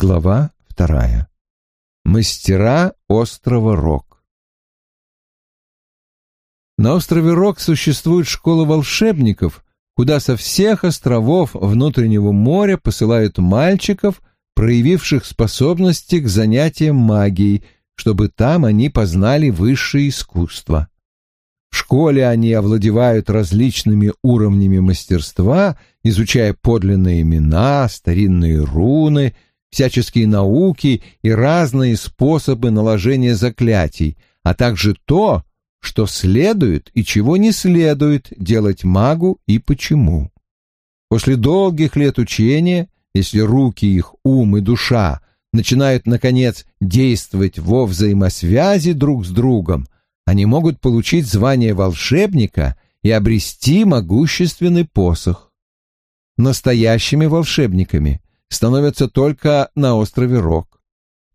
Глава вторая. Мастера острова Рок. На острове Рок существует школа волшебников, куда со всех островов внутреннего моря посылают мальчиков, проявивших способности к занятиям магией, чтобы там они познали высшее искусство. В школе они овладевают различными уровнями мастерства, изучая подлинные имена, старинные руны, всяческие науки и разные способы наложения заклятий, а также то, что следует и чего не следует делать магу и почему. После долгих лет учения, если руки их, ум и душа начинают, наконец, действовать во взаимосвязи друг с другом, они могут получить звание волшебника и обрести могущественный посох. Настоящими волшебниками становятся только на острове Рок.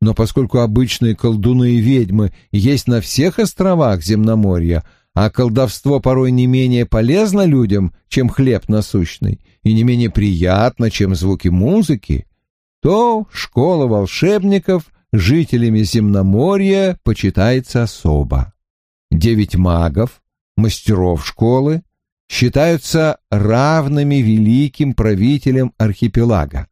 Но поскольку обычные колдуны и ведьмы есть на всех островах земноморья, а колдовство порой не менее полезно людям, чем хлеб насущный, и не менее приятно, чем звуки музыки, то школа волшебников жителями земноморья почитается особо. Девять магов, мастеров школы, считаются равными великим правителям архипелага.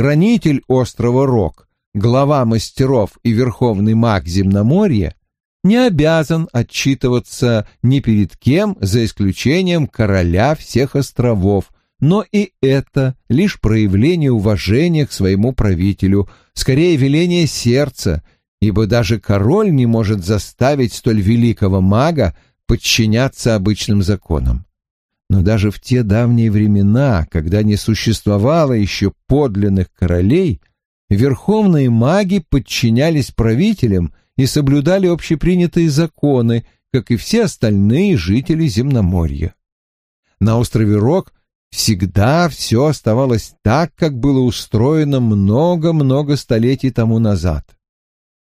Хранитель острова Рок, глава мастеров и верховный маг земноморья, не обязан отчитываться ни перед кем, за исключением короля всех островов, но и это лишь проявление уважения к своему правителю, скорее веление сердца — ибо даже король не может заставить столь великого мага подчиняться обычным законам. Но даже в те давние времена, когда не существовало еще подлинных королей, верховные маги подчинялись правителям и соблюдали общепринятые законы, как и все остальные жители земноморья. На острове Рок всегда все оставалось так, как было устроено много-много столетий тому назад.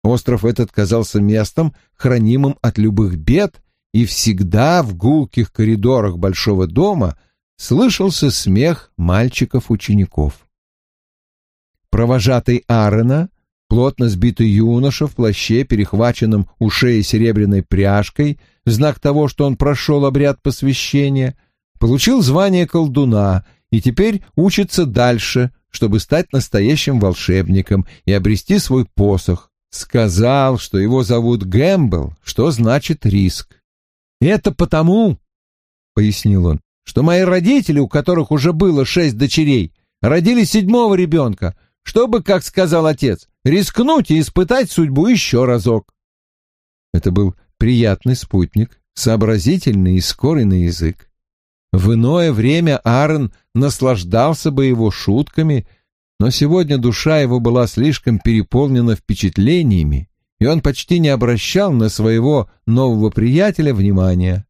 Остров этот казался местом, хранимым от любых бед, и всегда в гулких коридорах большого дома слышался смех мальчиков-учеников. Провожатый Аарона, плотно сбитый юноша в плаще, перехваченном у шеи серебряной пряжкой, в знак того, что он прошел обряд посвящения, получил звание колдуна и теперь учится дальше, чтобы стать настоящим волшебником и обрести свой посох, Сказал, что его зовут Гэмбл, что значит риск. «Это потому, — пояснил он, — что мои родители, у которых уже было шесть дочерей, родили седьмого ребенка, чтобы, как сказал отец, рискнуть и испытать судьбу еще разок. Это был приятный спутник, сообразительный и скорый на язык. В иное время Аарон наслаждался бы его шутками но сегодня душа его была слишком переполнена впечатлениями, и он почти не обращал на своего нового приятеля внимания.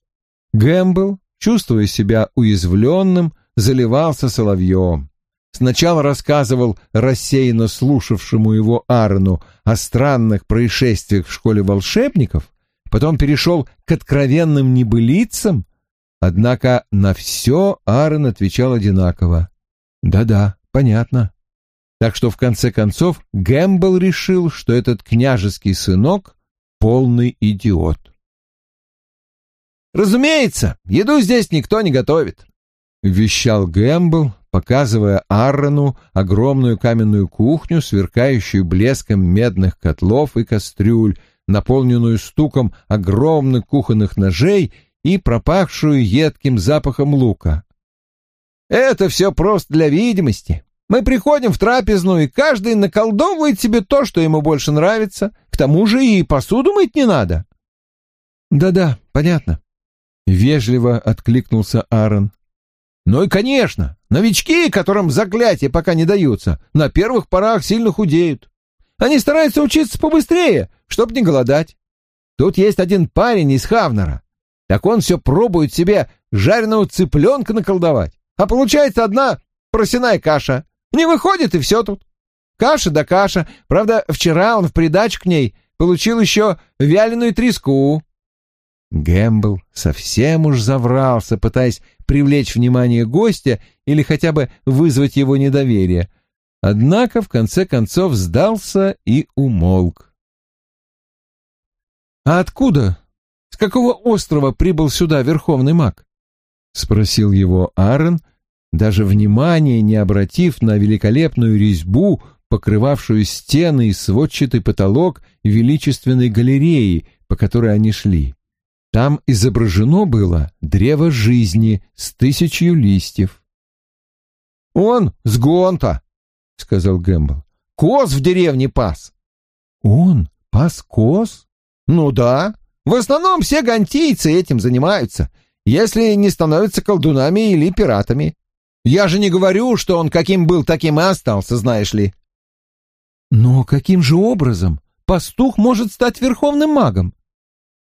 Гэмбл, чувствуя себя уязвленным, заливался соловьем. Сначала рассказывал рассеянно слушавшему его Аарону о странных происшествиях в школе волшебников, потом перешел к откровенным небылицам, однако на все Аарон отвечал одинаково. «Да-да, понятно». Так что в конце концов Гэмбл решил, что этот княжеский сынок — полный идиот. «Разумеется, еду здесь никто не готовит», — вещал Гэмбл, показывая Аррону огромную каменную кухню, сверкающую блеском медных котлов и кастрюль, наполненную стуком огромных кухонных ножей и пропахшую едким запахом лука. «Это все просто для видимости. Мы приходим в трапезную, и каждый наколдовывает себе то, что ему больше нравится. К тому же и посуду мыть не надо. Да-да, понятно. Вежливо откликнулся Аарон. Ну и, конечно, новички, которым заклятия пока не даются, на первых порах сильно худеют. Они стараются учиться побыстрее, чтобы не голодать. Тут есть один парень из Хавнера. Так он все пробует себе жареного цыпленка наколдовать. А получается одна просяная каша. Не выходит, и все тут. Каша да каша. Правда, вчера он в придачу к ней получил еще вяленую треску. Гэмбл совсем уж заврался, пытаясь привлечь внимание гостя или хотя бы вызвать его недоверие. однако в конце концов сдался и умолк. «А откуда? С какого острова прибыл сюда верховный маг?» — спросил его Аарон, даже внимания не обратив на великолепную резьбу, покрывавшую стены и сводчатый потолок величественной галереи, по которой они шли. Там изображено было древо жизни с тысячью листьев. «Он с Гонта», — сказал Гэмбл. «Коз в деревне пас». «Он пас коз?» «Ну да. В основном все гантийцы этим занимаются, если не становятся колдунами или пиратами. Я же не говорю, что он каким был, таким и остался, знаешь ли». «Но каким же образом пастух может стать верховным магом?»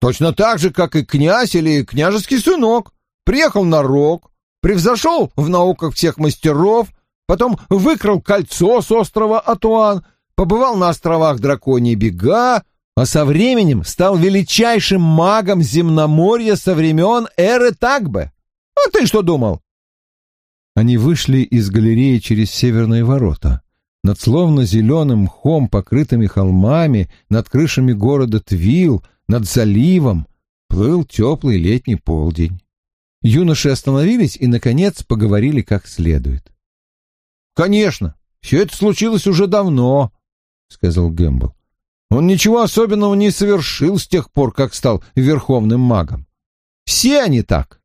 «Точно так же, как и князь или княжеский сынок. Приехал на рог, превзошел в науках всех мастеров, потом выкрал кольцо с острова Атуан, побывал на островах Драконьи Бега, а со временем стал величайшим магом земноморья со времен эры Тагбе. А ты что думал? Они вышли из галереи через северные ворота. Над словно зеленым мхом, покрытыми холмами, над крышами города Твил, над заливом, плыл теплый летний полдень. Юноши остановились и, наконец, поговорили как следует. «Конечно, все это случилось уже давно», — сказал Гэмбл. «Он ничего особенного не совершил с тех пор, как стал верховным магом. Все они так.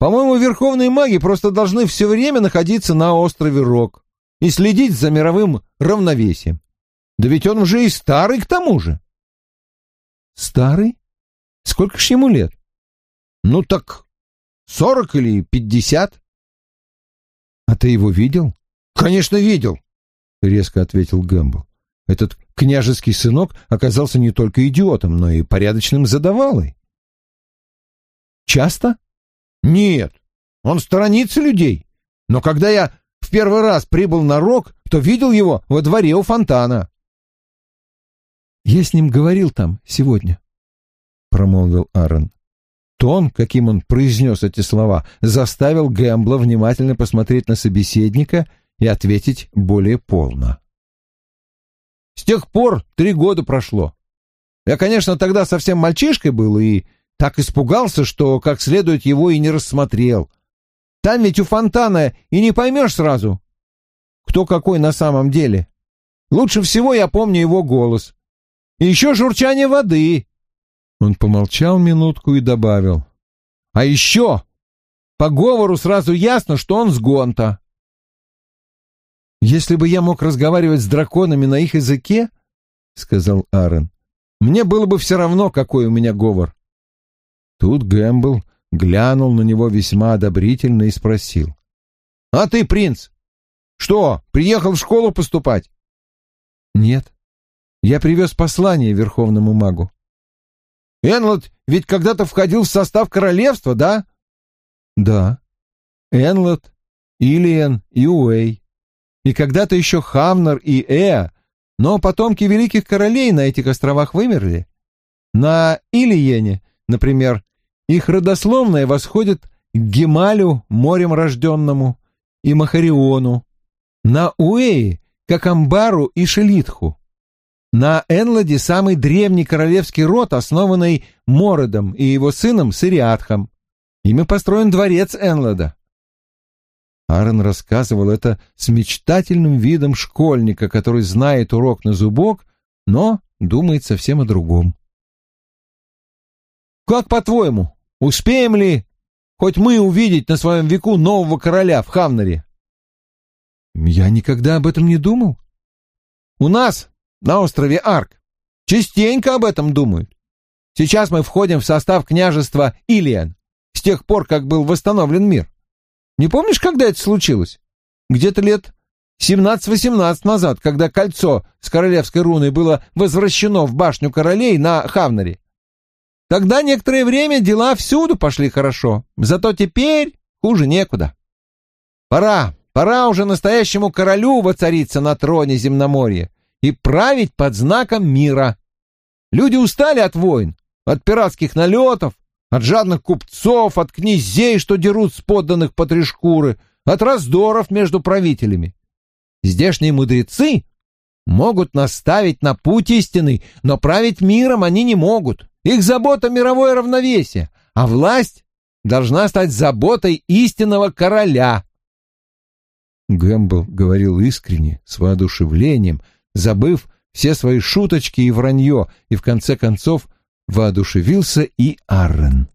По-моему, верховные маги просто должны все время находиться на острове Рок и следить за мировым равновесием. Да ведь он уже и старый к тому же». «Старый? Сколько ж ему лет?» «Ну так Сорок или пятьдесят. А ты его видел? Конечно, видел, резко ответил Гэмбл. Этот княжеский сынок оказался не только идиотом, но и порядочным задавалой. Часто? Нет, он сторонится людей. Но когда я в первый раз прибыл на рок, то видел его во дворе у фонтана. Я с ним говорил там сегодня, промолвил Аарон. Тон, каким он произнес эти слова, заставил Гэмбла внимательно посмотреть на собеседника и ответить более полно. «С тех пор три года прошло. Я, конечно, тогда совсем мальчишкой был и так испугался, что как следует его и не рассмотрел. Там ведь у фонтана и не поймешь сразу, кто какой на самом деле. Лучше всего я помню его голос. И еще журчание воды, он помолчал минутку и добавил. «А еще! По говору сразу ясно, что он с Гонта». «Если бы я мог разговаривать с драконами на их языке, — сказал Аарон, — мне было бы все равно, какой у меня говор». Тут Гэмбл глянул на него весьма одобрительно и спросил. «А ты, принц, что, приехал в школу поступать?» «Нет, я привез послание верховному магу». Энлот ведь когда-то входил в состав королевства, да? Да. Энлот, Илиен и Уэй. И когда-то еще Хамнер и Эа, но потомки великих королей на этих островах вымерли. На Илиене, например, их родословное восходит к Гемалю, морем рожденному, и Махариону. На Уэи — к Акамбару и Шелитху. На Энладе самый древний королевский род, основанный Мородом и его сыном Сириатхом. Ими построен дворец Энлада. Аарон рассказывал это с мечтательным видом школьника, который знает урок на зубок, но думает совсем о другом. «Как по-твоему, успеем ли хоть мы увидеть на своем веку нового короля в Хавнере?» «Я никогда об этом не думал». «У нас на острове Арк. Частенько об этом думают. Сейчас мы входим в состав княжества Илиан, с тех пор, как был восстановлен мир. Не помнишь, когда это случилось? Где-то лет 17-18 назад, когда кольцо с королевской руной было возвращено в башню королей на Хавнаре. Тогда некоторое время дела всюду пошли хорошо, зато теперь хуже некуда. Пора, пора уже настоящему королю воцариться на троне земноморья и править под знаком мира. Люди устали от войн, от пиратских налетов, от жадных купцов, от князей, что дерут с подданных по три шкуры, от раздоров между правителями. Здешние мудрецы могут наставить на путь истины, но править миром они не могут. Их забота — мировое равновесие, а власть должна стать заботой истинного короля. Гэмбл говорил искренне, с воодушевлением, забыв все свои шуточки и вранье, и в конце концов воодушевился и Аррен.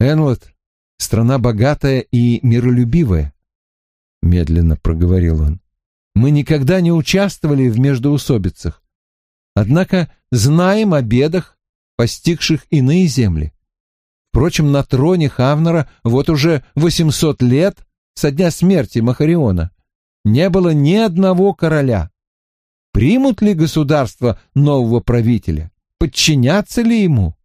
«Энлот — страна богатая и миролюбивая», — медленно проговорил он. «Мы никогда не участвовали в междоусобицах, однако знаем о бедах, постигших иные земли. Впрочем, на троне Хавнера вот уже восемьсот лет со дня смерти Махариона не было ни одного короля. Примут ли государство нового правителя? Подчинятся ли ему?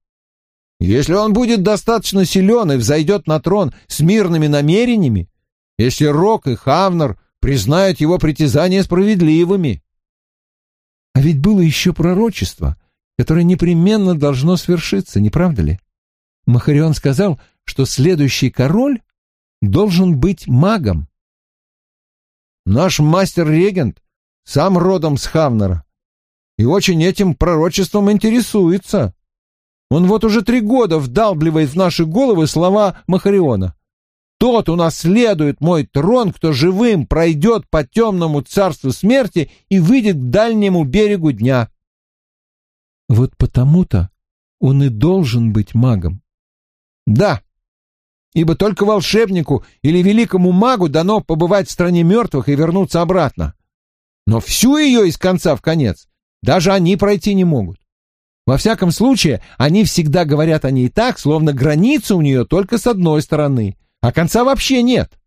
Если он будет достаточно силен и взойдет на трон с мирными намерениями, если Рок и Хавнер признают его притязания справедливыми. А ведь было еще пророчество, которое непременно должно свершиться, не правда ли? Махарион сказал, что следующий король должен быть магом. Наш мастер-регент сам родом с Хавнера и очень этим пророчеством интересуется. Он вот уже три года вдалбливает в наши головы слова Махариона. Тот унаследует мой трон, кто живым пройдет по темному царству смерти и выйдет к дальнему берегу дня. Вот потому-то он и должен быть магом. Да, ибо только волшебнику или великому магу дано побывать в стране мертвых и вернуться обратно. Но всю ее из конца в конец даже они пройти не могут. Во всяком случае, они всегда говорят о ней так, словно граница у нее только с одной стороны, а конца вообще нет.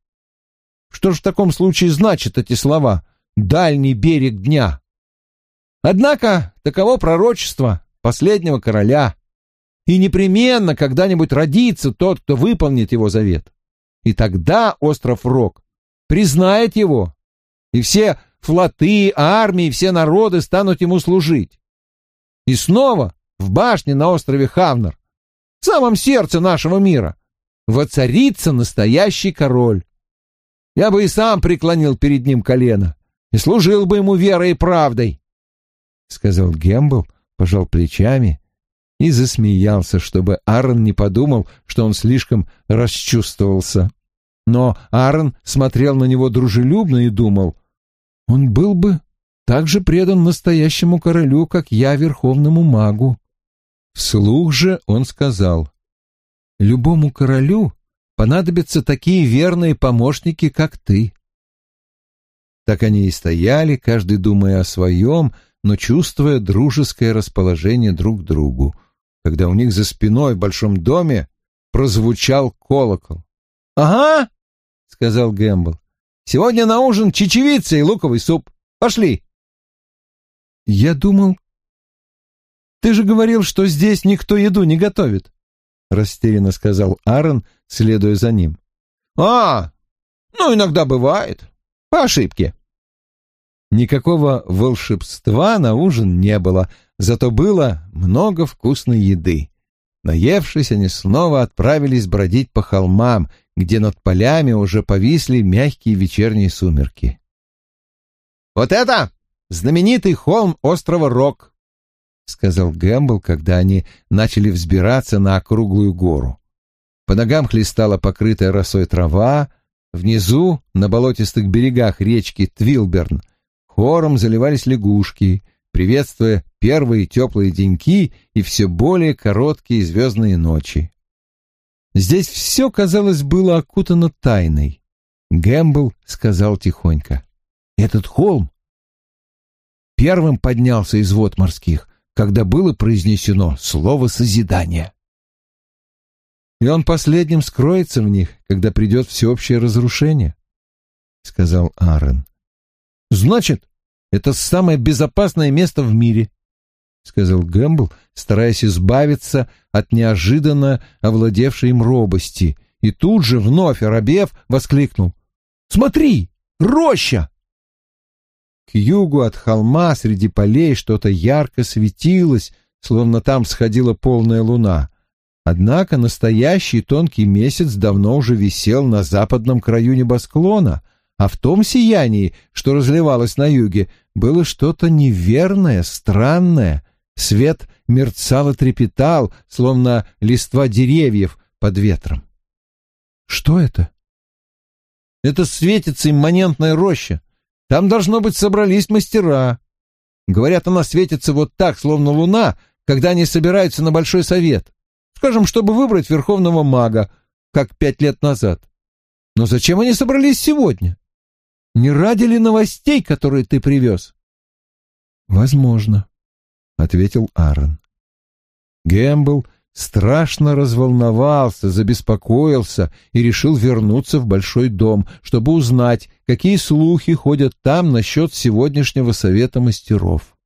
Что же в таком случае значат эти слова «дальний берег дня»? Однако таково пророчество последнего короля, и непременно когда-нибудь родится тот, кто выполнит его завет. И тогда остров Рок признает его, и все флоты, армии, все народы станут ему служить. И снова в башне на острове Хавнер, в самом сердце нашего мира, воцарится настоящий король. Я бы и сам преклонил перед ним колено и служил бы ему верой и правдой, — сказал Гембл, пожал плечами и засмеялся, чтобы Аарон не подумал, что он слишком расчувствовался. Но Аарон смотрел на него дружелюбно и думал, он был бы так же предан настоящему королю, как я верховному магу. Вслух же он сказал, любому королю понадобятся такие верные помощники, как ты. Так они и стояли, каждый думая о своем, но чувствуя дружеское расположение друг к другу когда у них за спиной в большом доме прозвучал колокол. «Ага», — сказал Гэмбл, — «сегодня на ужин чечевица и луковый суп. Пошли». «Я думал...» «Ты же говорил, что здесь никто еду не готовит», — растерянно сказал Аарон, следуя за ним. «А, ну иногда бывает. По ошибке». Никакого волшебства на ужин не было, зато было много вкусной еды. Наевшись, они снова отправились бродить по холмам, где над полями уже повисли мягкие вечерние сумерки. «Вот это знаменитый холм острова Рок», — сказал Гэмбл, когда они начали взбираться на округлую гору. По ногам хлестала покрытая росой трава, внизу, на болотистых берегах речки Твилберн, Хором заливались лягушки, приветствуя первые теплые деньки и все более короткие звездные ночи. Здесь все, казалось, было окутано тайной. Гэмбл сказал тихонько. «Этот холм первым поднялся из вод морских, когда было произнесено слово «созидание». И он последним скроется в них, когда придет всеобщее разрушение, — сказал Аарон. Значит, это самое безопасное место в мире, — сказал Гэмбл, стараясь избавиться от неожиданно овладевшей им робости, и тут же, вновь оробев, воскликнул. «Смотри! Роща!» К югу от холма среди полей что-то ярко светилось, словно там сходила полная луна. Однако настоящий тонкий месяц давно уже висел на западном краю небосклона, а в том сиянии, что разливалось на юге, было что-то неверное, странное. Свет мерцал и трепетал, словно листва деревьев под ветром. Что это? Это светится имманентная роща. Там, должно быть, собрались мастера. Говорят, она светится вот так, словно луна, когда они собираются на большой совет. Скажем, чтобы выбрать верховного мага, как пять лет назад. Но зачем они собрались сегодня? Не ради ли новостей, которые ты привез? Возможно, — ответил Аарон. Гэмбл страшно разволновался, забеспокоился и решил вернуться в большой дом, чтобы узнать, какие слухи ходят там насчет сегодняшнего совета мастеров.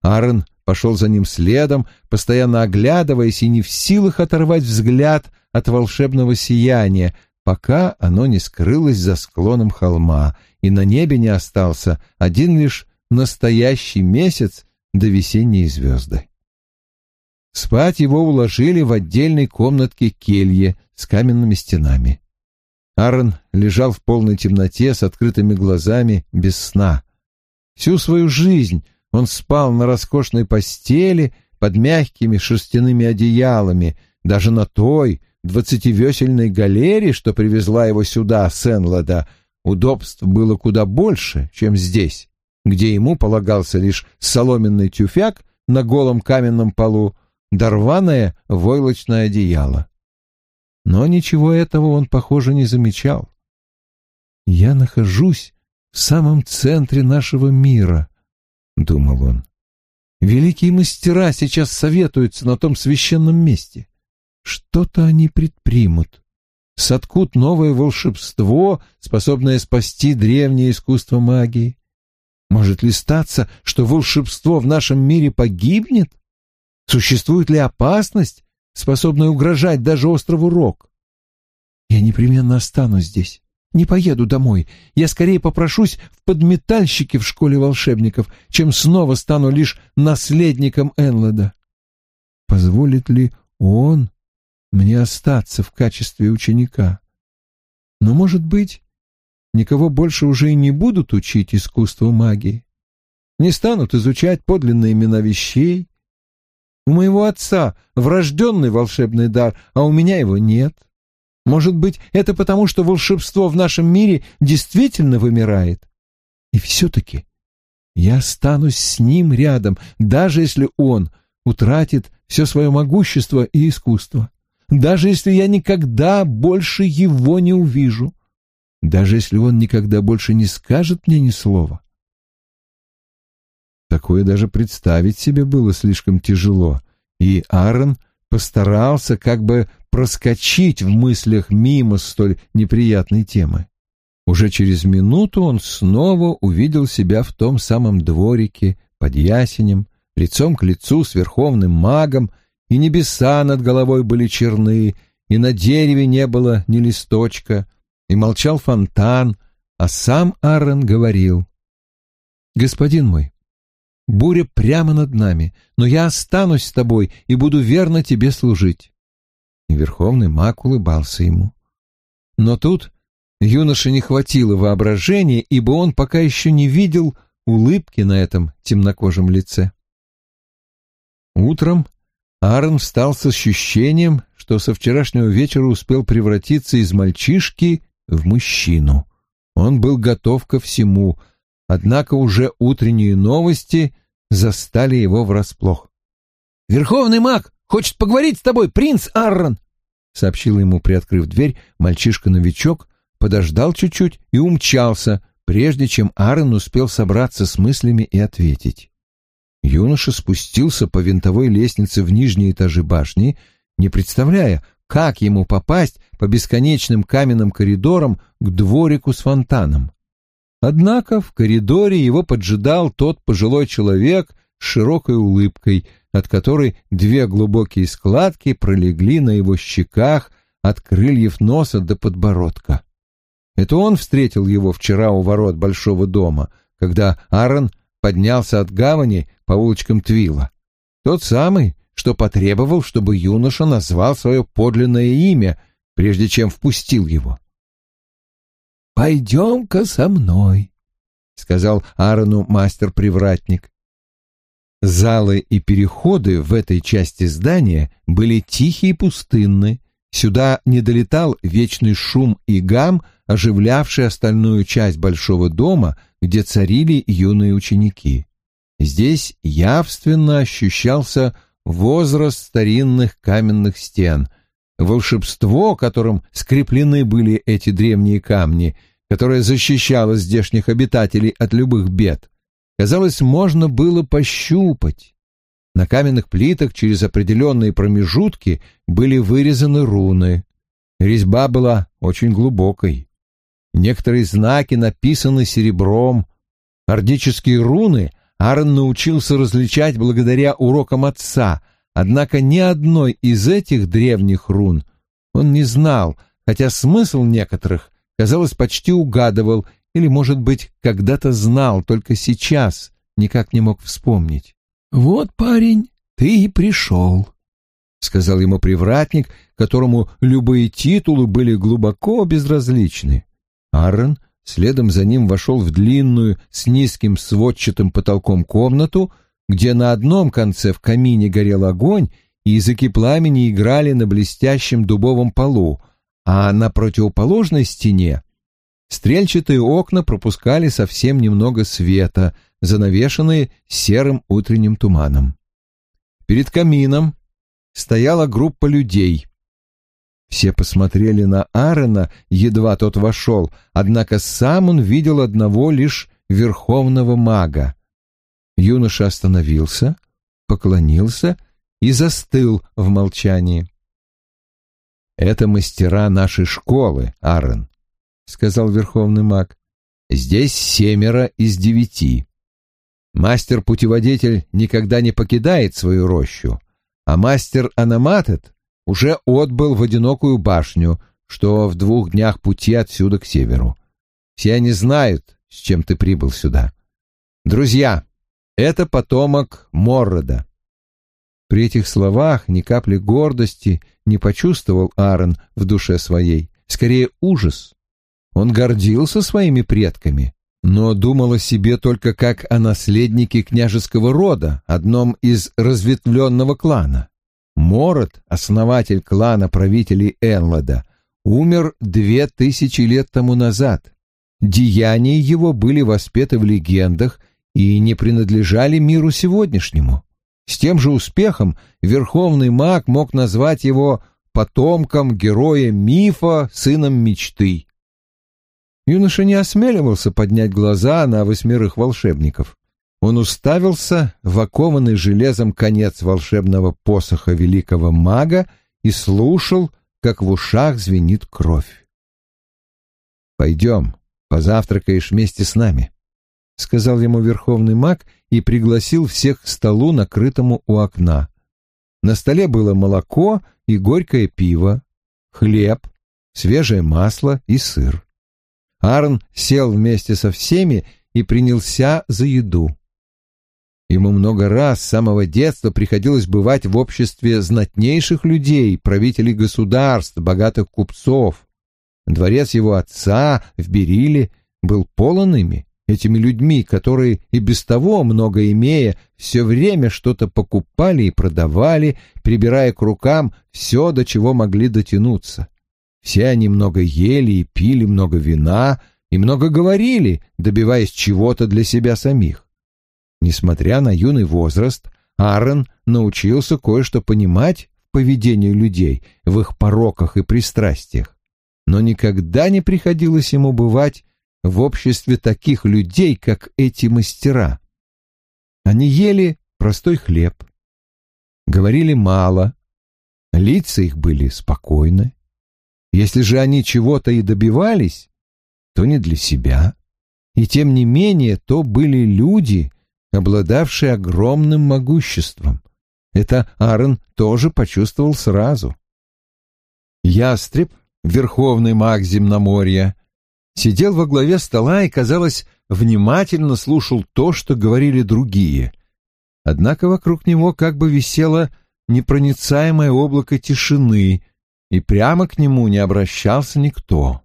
Аарон пошел за ним следом, постоянно оглядываясь и не в силах оторвать взгляд от волшебного сияния, пока оно не скрылось за склоном холма, и на небе не остался один лишь настоящий месяц до весенней звезды. Спать его уложили в отдельной комнатке келье с каменными стенами. Аарон лежал в полной темноте с открытыми глазами, без сна. Всю свою жизнь он спал на роскошной постели под мягкими шерстяными одеялами, даже на той двадцативесельной галере, что привезла его сюда, с удобств было куда больше, чем здесь, где ему полагался лишь соломенный тюфяк на голом каменном полу, дорваное войлочное одеяло. Но ничего этого он, похоже, не замечал. «Я нахожусь в самом центре нашего мира», — думал он. «Великие мастера сейчас советуются на том священном месте. Что-то они предпримут. Соткут новое волшебство, способное спасти древнее искусство магии. Может ли статься, что волшебство в нашем мире погибнет? Существует ли опасность, способная угрожать даже острову Рок? Я непременно останусь здесь. Не поеду домой. Я скорее попрошусь в подметальщике в школе волшебников, чем снова стану лишь наследником Энлода. Позволит ли он мне остаться в качестве ученика? Но, может быть, никого больше уже и не будут учить искусству магии. Не станут изучать подлинные имена вещей, у моего отца врожденный волшебный дар, а у меня его нет. Может быть, это потому, что волшебство в нашем мире действительно вымирает? И все-таки я останусь с ним рядом, даже если он утратит все свое могущество и искусство, даже если я никогда больше его не увижу, даже если он никогда больше не скажет мне ни слова. Такое даже представить себе было слишком тяжело, и Аарон постарался как бы проскочить в мыслях мимо столь неприятной темы. Уже через минуту он снова увидел себя в том самом дворике под ясенем, лицом к лицу с верховным магом, и небеса над головой были черны, и на дереве не было ни листочка, и молчал фонтан, а сам Аарон говорил. «Господин мой, Буря прямо над нами, но я останусь с тобой и буду верно тебе служить. И верховный маг улыбался ему. Но тут юноше не хватило воображения, ибо он пока еще не видел улыбки на этом темнокожем лице. Утром Аарон встал с ощущением, что со вчерашнего вечера успел превратиться из мальчишки в мужчину. Он был готов ко всему — Однако уже утренние новости застали его врасплох. «Верховный маг хочет поговорить с тобой, принц Аррон!» — сообщил ему, приоткрыв дверь, мальчишка-новичок, подождал чуть-чуть и умчался, прежде чем Аарон успел собраться с мыслями и ответить. Юноша спустился по винтовой лестнице в нижние этажи башни, не представляя, как ему попасть по бесконечным каменным коридорам к дворику с фонтаном. Однако в коридоре его поджидал тот пожилой человек с широкой улыбкой, от которой две глубокие складки пролегли на его щеках от крыльев носа до подбородка. Это он встретил его вчера у ворот большого дома, когда Аарон поднялся от гавани по улочкам Твила. Тот самый, что потребовал, чтобы юноша назвал свое подлинное имя, прежде чем впустил его. «Пойдем-ка со мной», — сказал Аарону мастер-привратник. Залы и переходы в этой части здания были тихие и пустынны. Сюда не долетал вечный шум и гам, оживлявший остальную часть большого дома, где царили юные ученики. Здесь явственно ощущался возраст старинных каменных стен, волшебство, которым скреплены были эти древние камни, которое защищало здешних обитателей от любых бед, казалось, можно было пощупать. На каменных плитах через определенные промежутки были вырезаны руны. Резьба была очень глубокой. Некоторые знаки написаны серебром. Ордические руны Аарон научился различать благодаря урокам отца, однако ни одной из этих древних рун он не знал, хотя смысл некоторых, казалось, почти угадывал или, может быть, когда-то знал, только сейчас никак не мог вспомнить. «Вот, парень, ты и пришел», — сказал ему привратник, которому любые титулы были глубоко безразличны. Аарон следом за ним вошел в длинную с низким сводчатым потолком комнату, где на одном конце в камине горел огонь, и языки пламени играли на блестящем дубовом полу, а на противоположной стене стрельчатые окна пропускали совсем немного света, занавешенные серым утренним туманом. Перед камином стояла группа людей. Все посмотрели на Аарона, едва тот вошел, однако сам он видел одного лишь верховного мага. Юноша остановился, поклонился и застыл в молчании. «Это мастера нашей школы, Аарон», — сказал верховный маг. «Здесь семеро из девяти. Мастер-путеводитель никогда не покидает свою рощу, а мастер Аноматет уже отбыл в одинокую башню, что в двух днях пути отсюда к северу. Все они знают, с чем ты прибыл сюда. Друзья, это потомок Моррода. При этих словах ни капли гордости не почувствовал Аарон в душе своей, скорее ужас. Он гордился своими предками, но думал о себе только как о наследнике княжеского рода, одном из разветвленного клана. Мород, основатель клана правителей Энлада, умер две тысячи лет тому назад. Деяния его были воспеты в легендах и не принадлежали миру сегодняшнему. С тем же успехом верховный маг мог назвать его потомком героя мифа, сыном мечты. Юноша не осмеливался поднять глаза на восьмерых волшебников. Он уставился в окованный железом конец волшебного посоха великого мага и слушал, как в ушах звенит кровь. «Пойдем, позавтракаешь вместе с нами», — сказал ему верховный маг и пригласил всех к столу, накрытому у окна. На столе было молоко и горькое пиво, хлеб, свежее масло и сыр. Арн сел вместе со всеми и принялся за еду. Ему много раз с самого детства приходилось бывать в обществе знатнейших людей, правителей государств, богатых купцов. Дворец его отца в Бериле был полон ими, этими людьми, которые и без того, много имея, все время что-то покупали и продавали, прибирая к рукам все, до чего могли дотянуться. Все они много ели и пили много вина и много говорили, добиваясь чего-то для себя самих. Несмотря на юный возраст, Аарон научился кое-что понимать в поведении людей, в их пороках и пристрастиях. Но никогда не приходилось ему бывать в обществе таких людей, как эти мастера. Они ели простой хлеб, говорили мало, лица их были спокойны, если же они чего-то и добивались, то не для себя. И тем не менее, то были люди, обладавшие огромным могуществом. Это Аарон тоже почувствовал сразу. Ястреб, верховный маг земноморья, сидел во главе стола и, казалось, внимательно слушал то, что говорили другие. Однако вокруг него как бы висело непроницаемое облако тишины — и прямо к нему не обращался никто.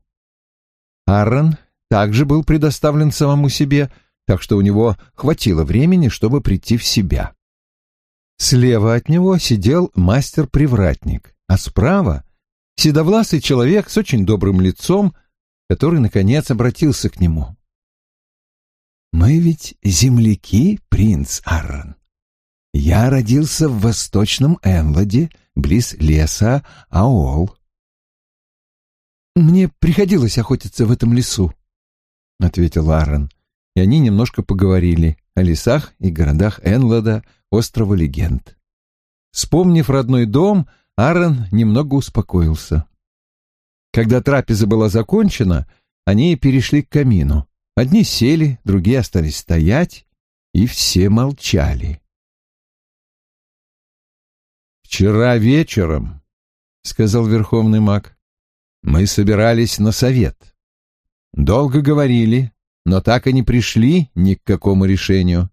Аарон также был предоставлен самому себе, так что у него хватило времени, чтобы прийти в себя. Слева от него сидел мастер-привратник, а справа — седовласый человек с очень добрым лицом, который, наконец, обратился к нему. «Мы ведь земляки, принц Аррон. Я родился в восточном Энладе, близ леса Аол. «Мне приходилось охотиться в этом лесу», — ответил Аарон, и они немножко поговорили о лесах и городах Энлада, острова легенд. Вспомнив родной дом, Аарон немного успокоился. Когда трапеза была закончена, они перешли к камину. Одни сели, другие остались стоять, и все молчали. «Вчера вечером», — сказал верховный маг, — «мы собирались на совет. Долго говорили, но так и не пришли ни к какому решению.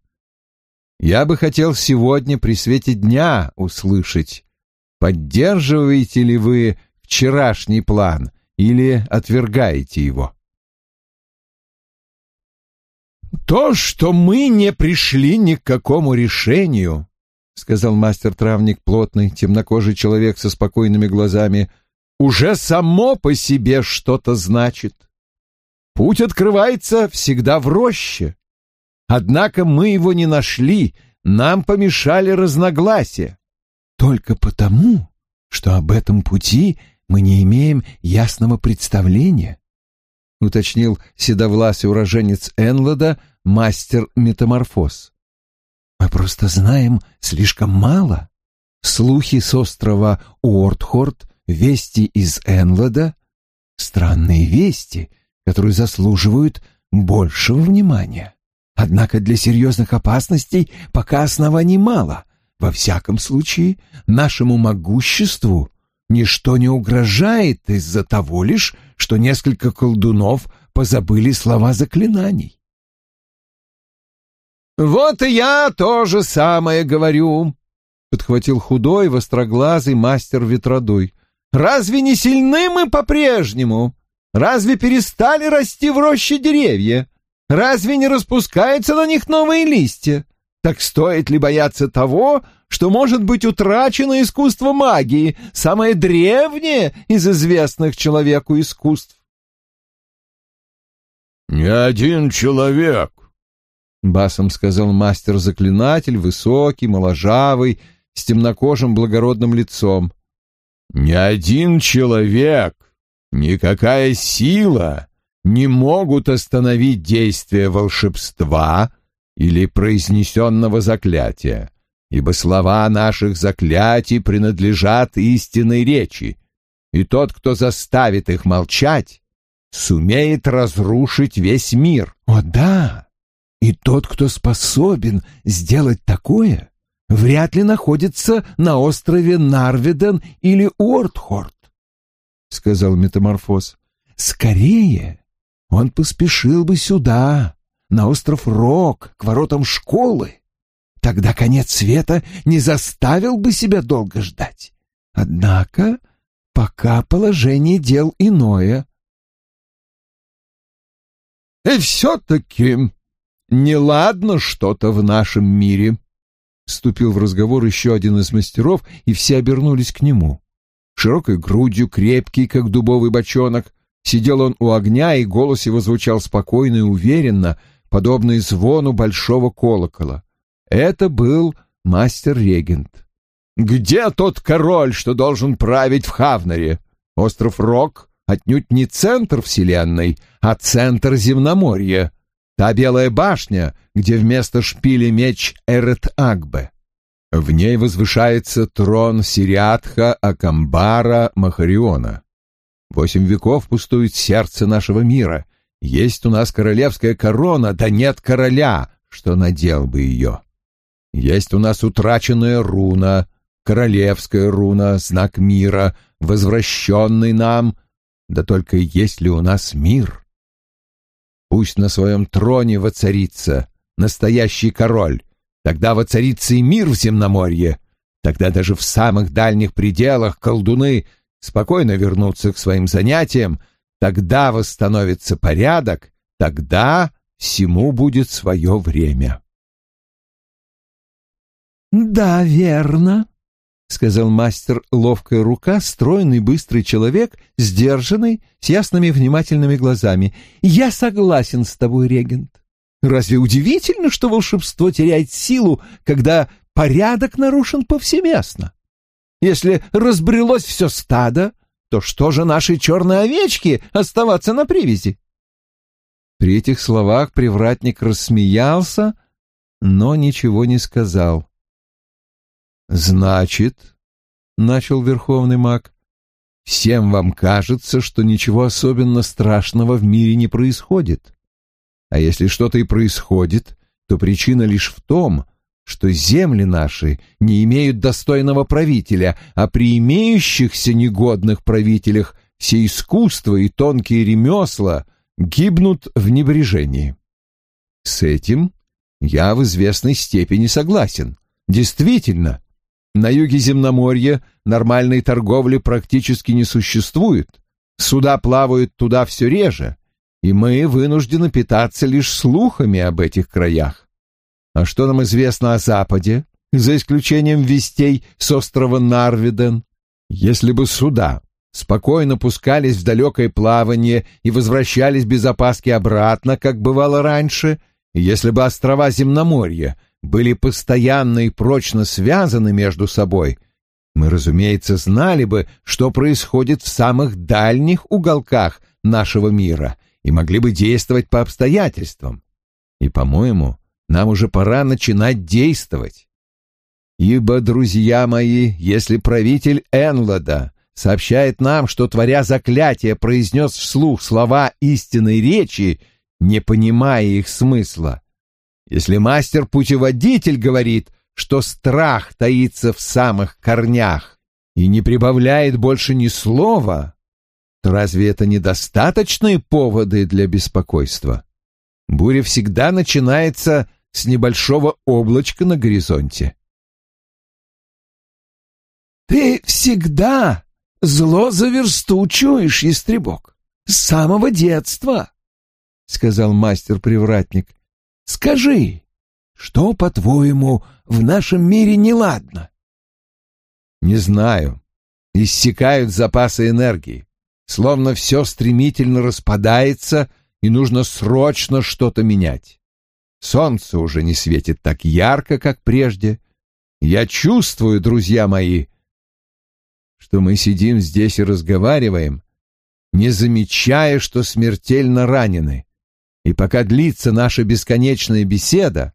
Я бы хотел сегодня при свете дня услышать, поддерживаете ли вы вчерашний план или отвергаете его». «То, что мы не пришли ни к какому решению», — сказал мастер-травник, плотный, темнокожий человек со спокойными глазами, — уже само по себе что-то значит. Путь открывается всегда в роще. Однако мы его не нашли, нам помешали разногласия. Только потому, что об этом пути мы не имеем ясного представления, — уточнил седовласый уроженец Энлода, мастер-метаморфоз. Мы просто знаем слишком мало. Слухи с острова Уортхорд, вести из Энлада — странные вести, которые заслуживают большего внимания. Однако для серьезных опасностей пока оснований мало. Во всяком случае, нашему могуществу ничто не угрожает из-за того лишь, что несколько колдунов позабыли слова заклинаний. «Вот и я то же самое говорю», — подхватил худой, востроглазый мастер ветродуй. «Разве не сильны мы по-прежнему? Разве перестали расти в роще деревья? Разве не распускаются на них новые листья? Так стоит ли бояться того, что может быть утрачено искусство магии, самое древнее из известных человеку искусств?» «Ни один человек — басом сказал мастер-заклинатель, высокий, моложавый, с темнокожим благородным лицом. «Ни один человек, никакая сила не могут остановить действие волшебства или произнесенного заклятия, ибо слова наших заклятий принадлежат истинной речи, и тот, кто заставит их молчать, сумеет разрушить весь мир». «О да!» И тот, кто способен сделать такое, вряд ли находится на острове Нарведен или Уортхорд, — сказал Метаморфоз. Скорее, он поспешил бы сюда, на остров Рок, к воротам школы. Тогда конец света не заставил бы себя долго ждать. Однако пока положение дел иное. «И все-таки неладно что-то в нашем мире», — вступил в разговор еще один из мастеров, и все обернулись к нему. Широкой грудью, крепкий, как дубовый бочонок, сидел он у огня, и голос его звучал спокойно и уверенно, подобный звону большого колокола. Это был мастер-регент. «Где тот король, что должен править в Хавнаре? Остров Рок отнюдь не центр Вселенной, а центр земноморья. Та белая башня, где вместо шпиля меч Эрет-Агбе. В ней возвышается трон Сириатха Акамбара Махариона. Восемь веков пустует сердце нашего мира. Есть у нас королевская корона, да нет короля, что надел бы ее. Есть у нас утраченная руна, королевская руна, знак мира, возвращенный нам, да только есть ли у нас мир? Пусть на своем троне воцарится настоящий король. Тогда воцарится и мир в земноморье. Тогда даже в самых дальних пределах колдуны спокойно вернутся к своим занятиям, тогда восстановится порядок, тогда всему будет свое время. «Да, верно», — сказал мастер ловкая рука, стройный быстрый человек, сдержанный, с ясными внимательными глазами. «Я согласен с тобой, регент. Разве удивительно, что волшебство теряет силу, когда порядок нарушен повсеместно? Если разбрелось все стадо, то что же нашей черной овечки оставаться на привязи?» При этих словах привратник рассмеялся, но ничего не сказал. «Значит, — начал верховный маг, — всем вам кажется, что ничего особенно страшного в мире не происходит. А если что-то и происходит, то причина лишь в том, что земли наши не имеют достойного правителя, а при имеющихся негодных правителях все искусство и тонкие ремесла гибнут в небрежении. С этим я в известной степени согласен. Действительно, на юге земноморья нормальной торговли практически не существует. Суда плавают туда все реже, и мы вынуждены питаться лишь слухами об этих краях. А что нам известно о Западе, за исключением вестей с острова Нарвиден? Если бы суда спокойно пускались в далекое плавание и возвращались без опаски обратно, как бывало раньше, если бы острова Земноморья были постоянно и прочно связаны между собой, мы, разумеется, знали бы, что происходит в самых дальних уголках нашего мира и могли бы действовать по обстоятельствам. И, по-моему, нам уже пора начинать действовать. Ибо, друзья мои, если правитель Энлада сообщает нам, что, творя заклятие, произнес вслух слова истинной речи, не понимая их смысла, если мастер-путеводитель говорит, что страх таится в самых корнях и не прибавляет больше ни слова, то разве это недостаточные поводы для беспокойства? Буря всегда начинается с небольшого облачка на горизонте. «Ты всегда зло за версту чуешь, истребок, с самого детства», — сказал мастер-привратник. Скажи, что, по-твоему, в нашем мире неладно? Не знаю. Иссякают запасы энергии. Словно все стремительно распадается, и нужно срочно что-то менять. Солнце уже не светит так ярко, как прежде. Я чувствую, друзья мои, что мы сидим здесь и разговариваем, не замечая, что смертельно ранены. И пока длится наша бесконечная беседа,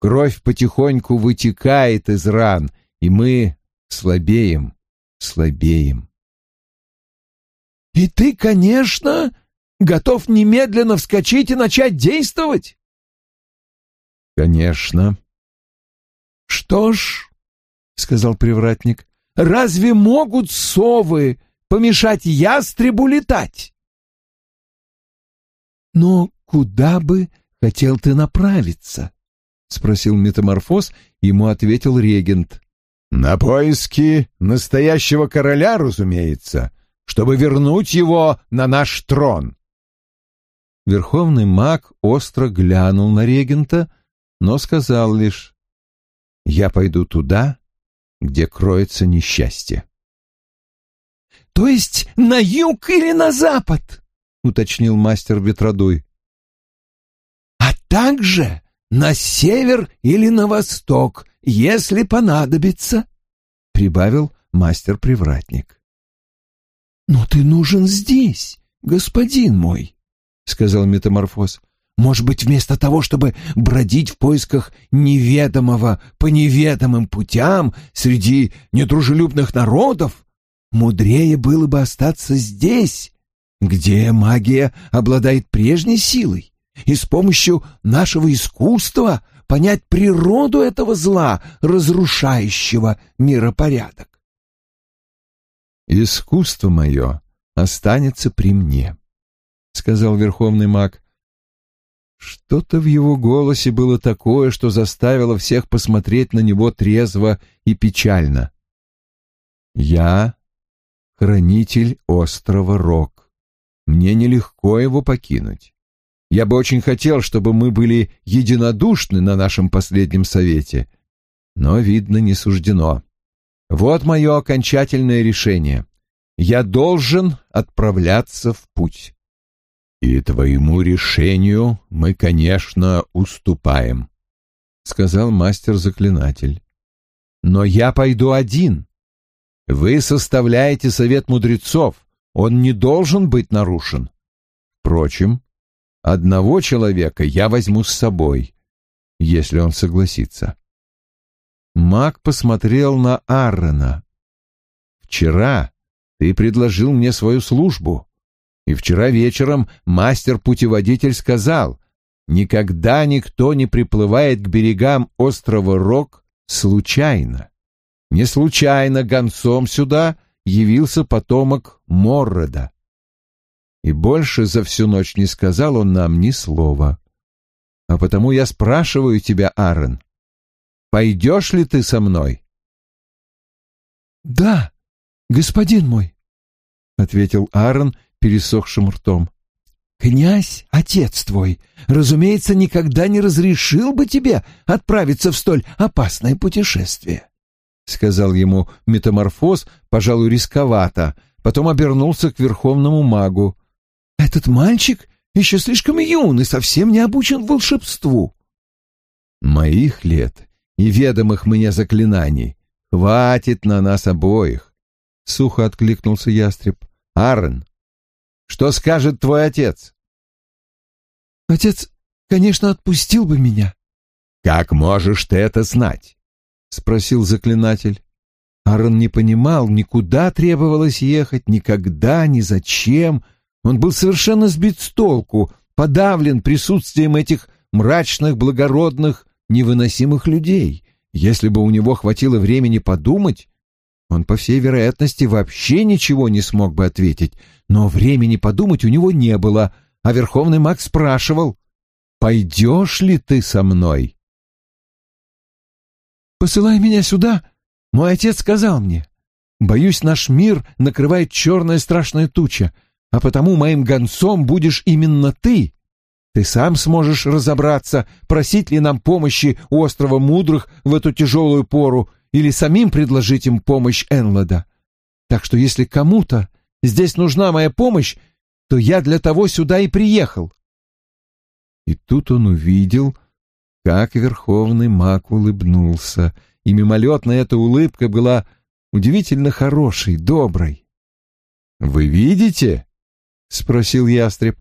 кровь потихоньку вытекает из ран, и мы слабеем, слабеем. «И ты, конечно, готов немедленно вскочить и начать действовать?» «Конечно». «Что ж», — сказал привратник, — «разве могут совы помешать ястребу летать?» «Но куда бы хотел ты направиться?» — спросил метаморфоз, ему ответил регент. «На поиски настоящего короля, разумеется, чтобы вернуть его на наш трон». Верховный маг остро глянул на регента, но сказал лишь «Я пойду туда, где кроется несчастье». «То есть на юг или на запад?» — уточнил мастер Ветродуй также на север или на восток, если понадобится», — прибавил мастер-привратник. «Но ты нужен здесь, господин мой», — сказал метаморфоз. «Может быть, вместо того, чтобы бродить в поисках неведомого по неведомым путям среди недружелюбных народов, мудрее было бы остаться здесь, где магия обладает прежней силой, и с помощью нашего искусства понять природу этого зла, разрушающего миропорядок. «Искусство мое останется при мне», — сказал верховный маг. Что-то в его голосе было такое, что заставило всех посмотреть на него трезво и печально. «Я — хранитель острова Рок. мне нелегко его покинуть. Я бы очень хотел, чтобы мы были единодушны на нашем последнем совете, но, видно, не суждено. Вот мое окончательное решение. Я должен отправляться в путь. И твоему решению мы, конечно, уступаем, — сказал мастер-заклинатель. Но я пойду один. Вы составляете совет мудрецов, он не должен быть нарушен. Впрочем, одного человека я возьму с собой, если он согласится. Маг посмотрел на Аарона. «Вчера ты предложил мне свою службу, и вчера вечером мастер-путеводитель сказал, никогда никто не приплывает к берегам острова Рок случайно. Не случайно гонцом сюда явился потомок Моррода. И больше за всю ночь не сказал он нам ни слова. А потому я спрашиваю тебя, Аарон, пойдешь ли ты со мной? — Да, господин мой, — ответил Аарон пересохшим ртом. — Князь, отец твой, разумеется, никогда не разрешил бы тебе отправиться в столь опасное путешествие, — сказал ему метаморфоз, пожалуй, рисковато, потом обернулся к верховному магу. — Этот мальчик еще слишком юн и совсем не обучен волшебству. — Моих лет и ведомых мне заклинаний хватит на нас обоих, — сухо откликнулся ястреб. — Аррен, что скажет твой отец? — Отец, конечно, отпустил бы меня. — Как можешь ты это знать? — спросил заклинатель. Аарон не понимал, никуда требовалось ехать, никогда, ни зачем. Он был совершенно сбит с толку, подавлен присутствием этих мрачных, благородных, невыносимых людей. Если бы у него хватило времени подумать, он, по всей вероятности, вообще ничего не смог бы ответить, но времени подумать у него не было, а Верховный маг спрашивал, «Пойдешь ли ты со мной?» «Посылай меня сюда», — мой отец сказал мне. «Боюсь, наш мир накрывает черная страшная туча, а потому моим гонцом будешь именно ты. Ты сам сможешь разобраться, просить ли нам помощи у острова Мудрых в эту тяжелую пору или самим предложить им помощь Энлода. Так что если кому-то здесь нужна моя помощь, то я для того сюда и приехал. И тут он увидел, как верховный маг улыбнулся, и мимолетная эта улыбка была удивительно хорошей, доброй. «Вы видите?» — спросил ястреб.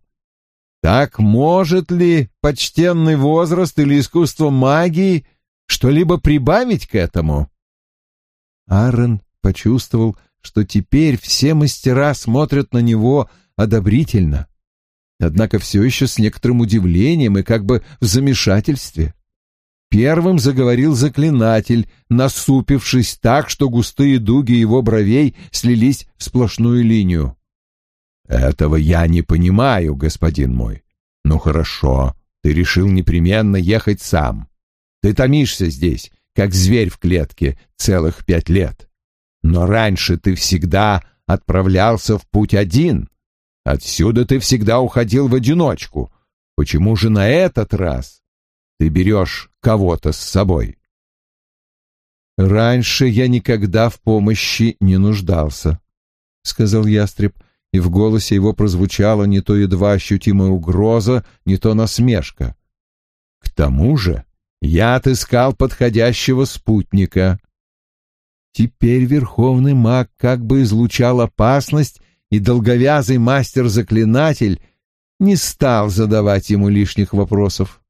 Так может ли почтенный возраст или искусство магии что-либо прибавить к этому? Аарон почувствовал, что теперь все мастера смотрят на него одобрительно, однако все еще с некоторым удивлением и как бы в замешательстве. Первым заговорил заклинатель, насупившись так, что густые дуги его бровей слились в сплошную линию. Этого я не понимаю, господин мой. Ну хорошо, ты решил непременно ехать сам. Ты томишься здесь, как зверь в клетке, целых пять лет. Но раньше ты всегда отправлялся в путь один. Отсюда ты всегда уходил в одиночку. Почему же на этот раз ты берешь кого-то с собой? Раньше я никогда в помощи не нуждался, — сказал ястреб и в голосе его прозвучала не то едва ощутимая угроза, не то насмешка. «К тому же я отыскал подходящего спутника». Теперь верховный маг как бы излучал опасность, и долговязый мастер-заклинатель не стал задавать ему лишних вопросов.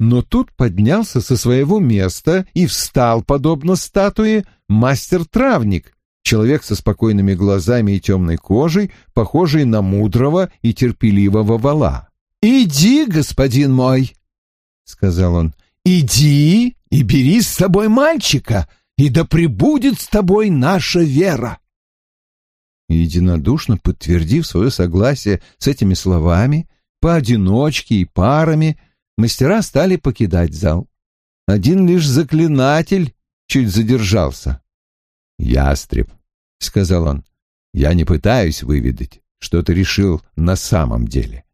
Но тут поднялся со своего места и встал, подобно статуе, мастер-травник, человек со спокойными глазами и темной кожей, похожий на мудрого и терпеливого вала. «Иди, господин мой!» — сказал он. «Иди и бери с собой мальчика, и да пребудет с тобой наша вера!» Единодушно подтвердив свое согласие с этими словами, поодиночке и парами, мастера стали покидать зал. Один лишь заклинатель чуть задержался. «Ястреб», — сказал он, — «я не пытаюсь выведать, что ты решил на самом деле.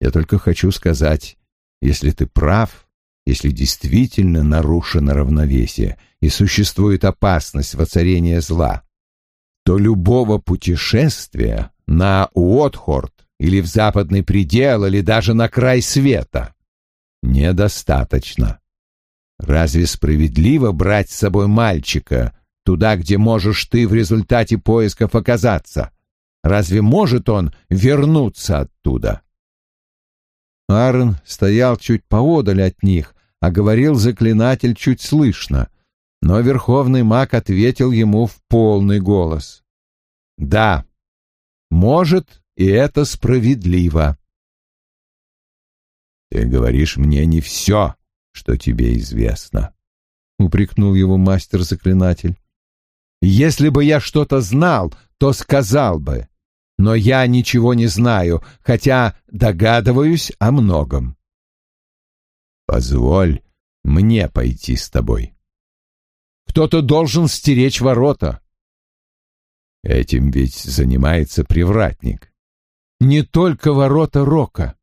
Я только хочу сказать, если ты прав, если действительно нарушено равновесие и существует опасность воцарения зла, то любого путешествия на Уотхорд или в западный предел, или даже на край света недостаточно. Разве справедливо брать с собой мальчика туда, где можешь ты в результате поисков оказаться? Разве может он вернуться оттуда? Аарон стоял чуть поодаль от них, а говорил заклинатель чуть слышно, но верховный маг ответил ему в полный голос. «Да, может, и это справедливо». «Ты говоришь мне не все, что тебе известно», — упрекнул его мастер-заклинатель. «Если бы я что-то знал, то сказал бы, но я ничего не знаю, хотя догадываюсь о многом». «Позволь мне пойти с тобой». «Кто-то должен стеречь ворота». «Этим ведь занимается привратник». «Не только ворота Рока.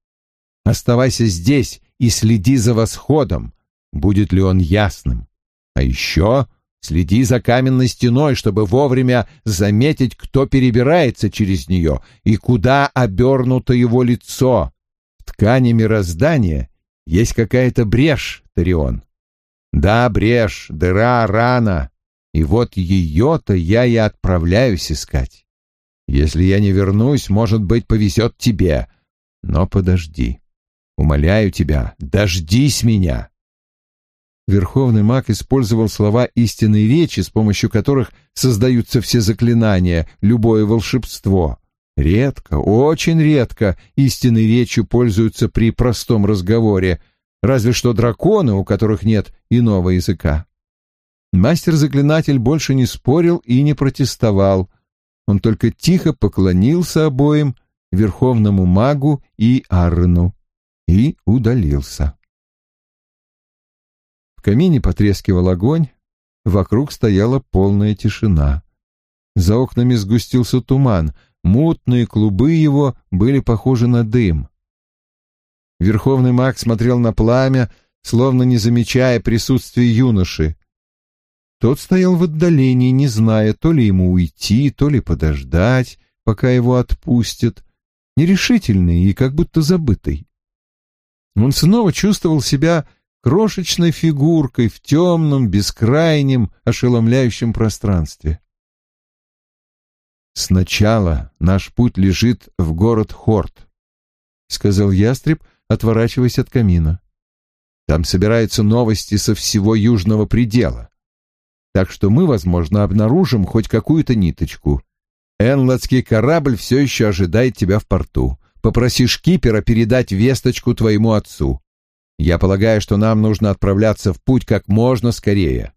Оставайся здесь и следи за восходом, будет ли он ясным. А еще следи за каменной стеной, чтобы вовремя заметить, кто перебирается через нее и куда обернуто его лицо. В ткани мироздания есть какая-то брешь, Тарион. Да, брешь, дыра, рана. И вот ее-то я и отправляюсь искать. Если я не вернусь, может быть, повезет тебе. Но подожди. Умоляю тебя, дождись меня. Верховный маг использовал слова истинной речи, с помощью которых создаются все заклинания, любое волшебство. Редко, очень редко истинной речью пользуются при простом разговоре, разве что драконы, у которых нет иного языка. Мастер-заклинатель больше не спорил и не протестовал. Он только тихо поклонился обоим, верховному магу и Арну, и удалился. В камине потрескивал огонь, вокруг стояла полная тишина. За окнами сгустился туман — Мутные клубы его были похожи на дым. Верховный маг смотрел на пламя, словно не замечая присутствия юноши. Тот стоял в отдалении, не зная, то ли ему уйти, то ли подождать, пока его отпустят, нерешительный и как будто забытый. Он снова чувствовал себя крошечной фигуркой в темном, бескрайнем, ошеломляющем пространстве. «Сначала наш путь лежит в город Хорт», — сказал ястреб, отворачиваясь от камина. «Там собираются новости со всего южного предела. Так что мы, возможно, обнаружим хоть какую-то ниточку. Энлотский корабль все еще ожидает тебя в порту. Попроси шкипера передать весточку твоему отцу. Я полагаю, что нам нужно отправляться в путь как можно скорее.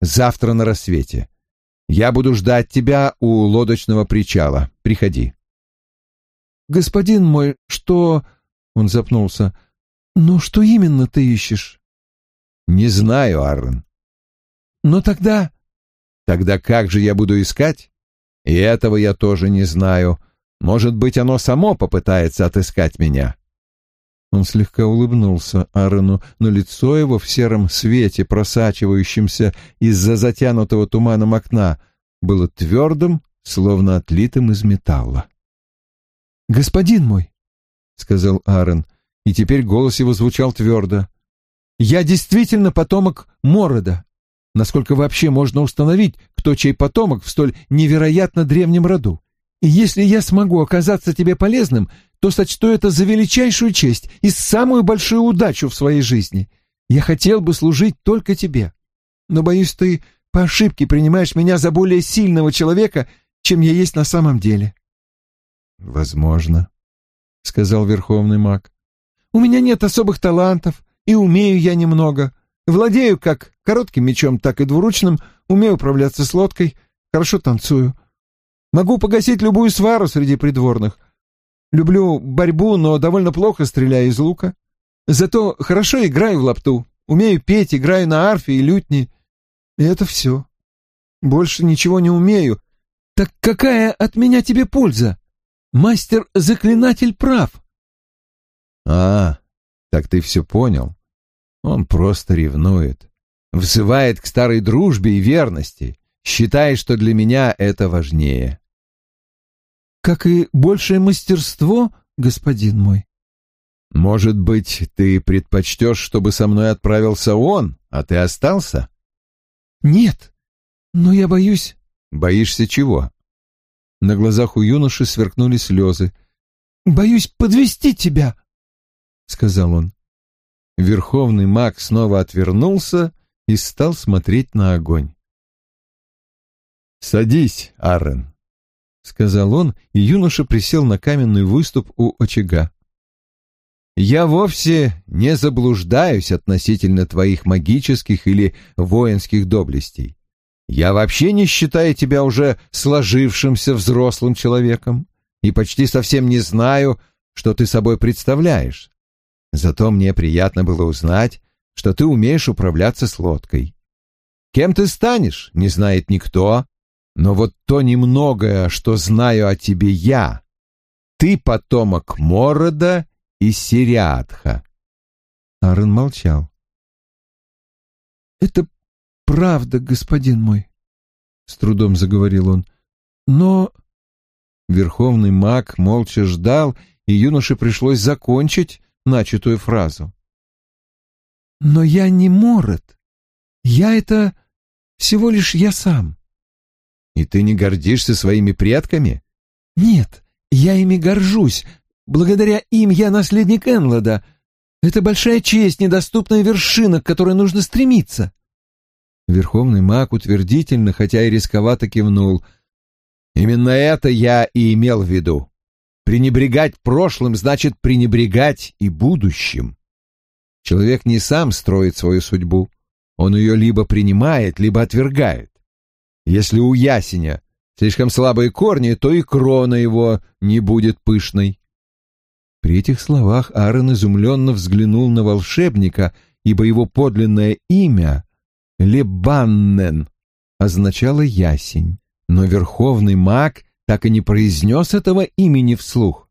Завтра на рассвете. Я буду ждать тебя у лодочного причала. Приходи. Господин мой, что... Он запнулся. Ну, что именно ты ищешь? Не знаю, Аррен. Но тогда... Тогда как же я буду искать? И этого я тоже не знаю. Может быть, оно само попытается отыскать меня. Он слегка улыбнулся Аарону, но лицо его в сером свете, просачивающемся из-за затянутого туманом окна, было твердым, словно отлитым из металла. «Господин мой», — сказал Аарон, и теперь голос его звучал твердо, — «я действительно потомок Морода. Насколько вообще можно установить, кто чей потомок в столь невероятно древнем роду? И если я смогу оказаться тебе полезным, то сочту это за величайшую честь и самую большую удачу в своей жизни. Я хотел бы служить только тебе. Но, боюсь, ты по ошибке принимаешь меня за более сильного человека, чем я есть на самом деле. Возможно, сказал верховный маг. У меня нет особых талантов, и умею я немного. Владею как коротким мечом, так и двуручным, умею управляться с лодкой, хорошо танцую. Могу погасить любую свару среди придворных. Люблю борьбу, но довольно плохо стреляю из лука. Зато хорошо играю в лапту. Умею петь, играю на арфе и лютне. И это все. Больше ничего не умею. Так какая от меня тебе польза? мастер-заклинатель прав. А, так ты все понял. Он просто ревнует. Взывает к старой дружбе и верности. Считает, что для меня это важнее. Как и большее мастерство, господин мой. Может быть, ты предпочтешь, чтобы со мной отправился он, а ты остался? Нет, но я боюсь... Боишься чего? На глазах у юноши сверкнули слезы. «Боюсь подвести тебя», — сказал он. Верховный маг снова отвернулся и стал смотреть на огонь. «Садись, Аррен», — сказал он, и юноша присел на каменный выступ у очага. «Я вовсе не заблуждаюсь относительно твоих магических или воинских доблестей. Я вообще не считаю тебя уже сложившимся взрослым человеком и почти совсем не знаю, что ты собой представляешь. Зато мне приятно было узнать, что ты умеешь управляться с лодкой. Кем ты станешь, не знает никто, но вот то немногое, что знаю о тебе я, ты потомок Морода и Сириадха. Аарон молчал. «Это правда, господин мой, — с трудом заговорил он. Но... Верховный маг молча ждал, и юноше пришлось закончить начатую фразу. Но я не Морет. Я это всего лишь я сам. И ты не гордишься своими предками? Нет, я ими горжусь. Благодаря им я наследник Энлода. Это большая честь, недоступная вершина, к которой нужно стремиться. Верховный маг утвердительно, хотя и рисковато кивнул. «Именно это я и имел в виду. Пренебрегать прошлым значит пренебрегать и будущим. Человек не сам строит свою судьбу. Он ее либо принимает, либо отвергает. Если у ясеня слишком слабые корни, то и крона его не будет пышной». При этих словах Аарон изумленно взглянул на волшебника, ибо его подлинное имя Лебаннен означало ясень, но верховный маг так и не произнес этого имени вслух.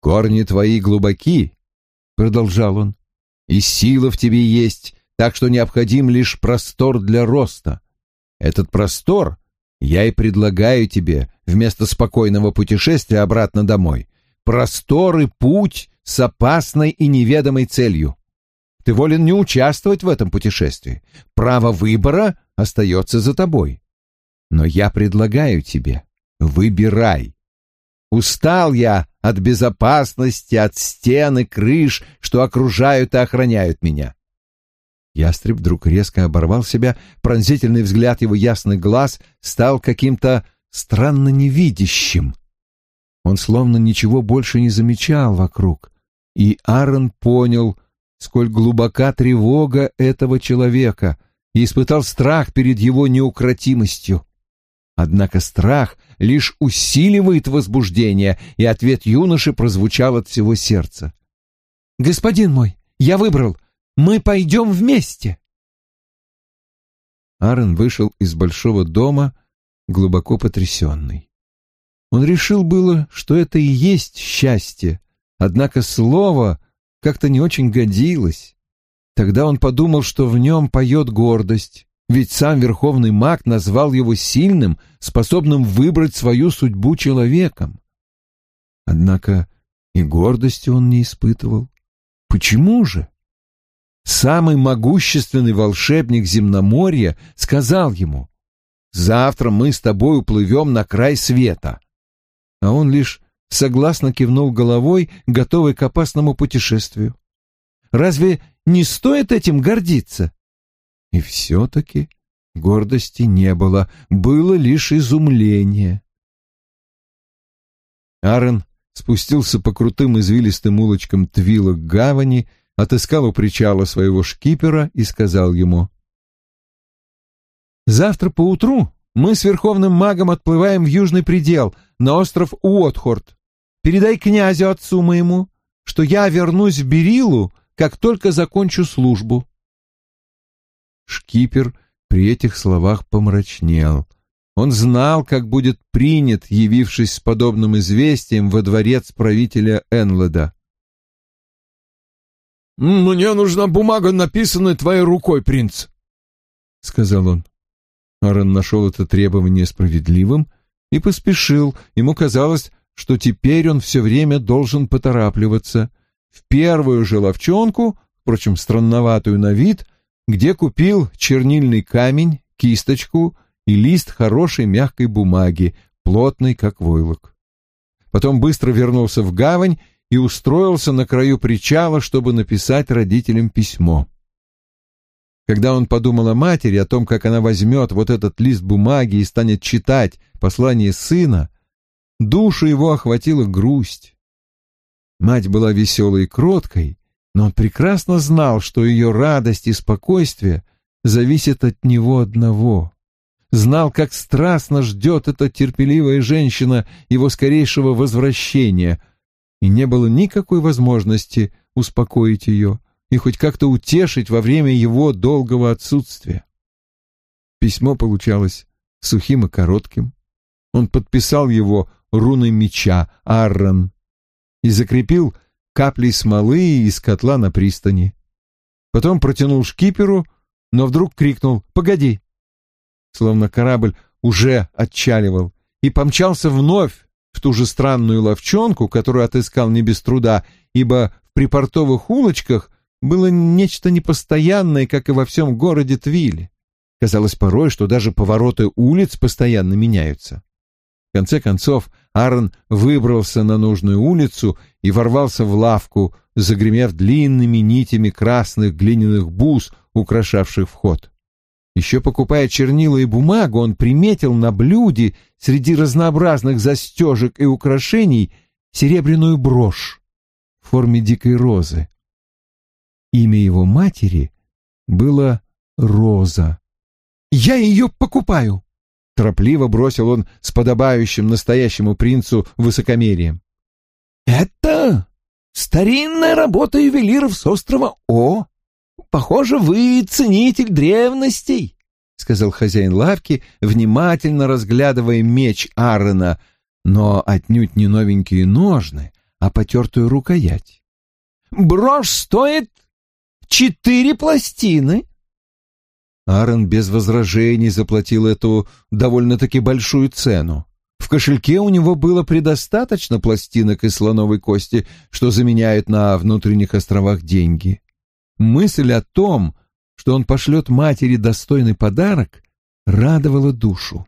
«Корни твои глубоки», — продолжал он, — «и сила в тебе есть, так что необходим лишь простор для роста. Этот простор я и предлагаю тебе вместо спокойного путешествия обратно домой. Простор и путь с опасной и неведомой целью. Ты волен не участвовать в этом путешествии. Право выбора остается за тобой. Но я предлагаю тебе, выбирай. Устал я от безопасности, от стен и крыш, что окружают и охраняют меня. Ястреб вдруг резко оборвал себя, пронзительный взгляд его ясных глаз стал каким-то странно невидящим. Он словно ничего больше не замечал вокруг, и Аарон понял, сколь глубока тревога этого человека, и испытал страх перед его неукротимостью. Однако страх лишь усиливает возбуждение, и ответ юноши прозвучал от всего сердца. «Господин мой, я выбрал. Мы пойдем вместе!» Аарон вышел из большого дома, глубоко потрясенный. Он решил было, что это и есть счастье, однако слово, как-то не очень годилось. Тогда он подумал, что в нем поет гордость, ведь сам верховный маг назвал его сильным, способным выбрать свою судьбу человеком. Однако и гордости он не испытывал. Почему же? Самый могущественный волшебник земноморья сказал ему, «Завтра мы с тобой уплывем на край света». А он лишь согласно кивнул головой, готовый к опасному путешествию. Разве не стоит этим гордиться? И все-таки гордости не было, было лишь изумление. Аарон спустился по крутым извилистым улочкам Твила к гавани, отыскал у причала своего шкипера и сказал ему. «Завтра поутру мы с верховным магом отплываем в южный предел, на остров Уотхорд. Передай князю отцу моему, что я вернусь в Берилу, как только закончу службу. Шкипер при этих словах помрачнел. Он знал, как будет принят, явившись с подобным известием во дворец правителя Энледа. «Мне нужна бумага, написанная твоей рукой, принц», — сказал он. Аарон нашел это требование справедливым и поспешил. Ему казалось, что теперь он все время должен поторапливаться. В первую же ловчонку, впрочем, странноватую на вид, где купил чернильный камень, кисточку и лист хорошей мягкой бумаги, плотный, как войлок. Потом быстро вернулся в гавань и устроился на краю причала, чтобы написать родителям письмо. Когда он подумал о матери, о том, как она возьмет вот этот лист бумаги и станет читать послание сына, душу его охватила грусть. Мать была веселой и кроткой, но он прекрасно знал, что ее радость и спокойствие зависят от него одного. Знал, как страстно ждет эта терпеливая женщина его скорейшего возвращения, и не было никакой возможности успокоить ее и хоть как-то утешить во время его долгого отсутствия. Письмо получалось сухим и коротким. Он подписал его руной меча Аррон и закрепил каплей смолы из котла на пристани. Потом протянул шкиперу, но вдруг крикнул «Погоди!» Словно корабль уже отчаливал, и помчался вновь в ту же странную ловчонку, которую отыскал не без труда, ибо в припортовых улочках было нечто непостоянное, как и во всем городе Твиле. Казалось порой, что даже повороты улиц постоянно меняются. В конце концов, Аарон выбрался на нужную улицу и ворвался в лавку, загремев длинными нитями красных глиняных бус, украшавших вход. Еще покупая чернила и бумагу, он приметил на блюде среди разнообразных застежек и украшений серебряную брошь в форме дикой розы. Имя его матери было Роза. «Я ее покупаю!» — торопливо бросил он с подобающим настоящему принцу высокомерием. «Это старинная работа ювелиров с острова О. Похоже, вы ценитель древностей», — сказал хозяин лавки, внимательно разглядывая меч Аарона, но отнюдь не новенькие ножны, а потертую рукоять. «Брошь стоит Четыре пластины!» Аарон без возражений заплатил эту довольно-таки большую цену. В кошельке у него было предостаточно пластинок из слоновой кости, что заменяет на внутренних островах деньги. Мысль о том, что он пошлет матери достойный подарок, радовала душу.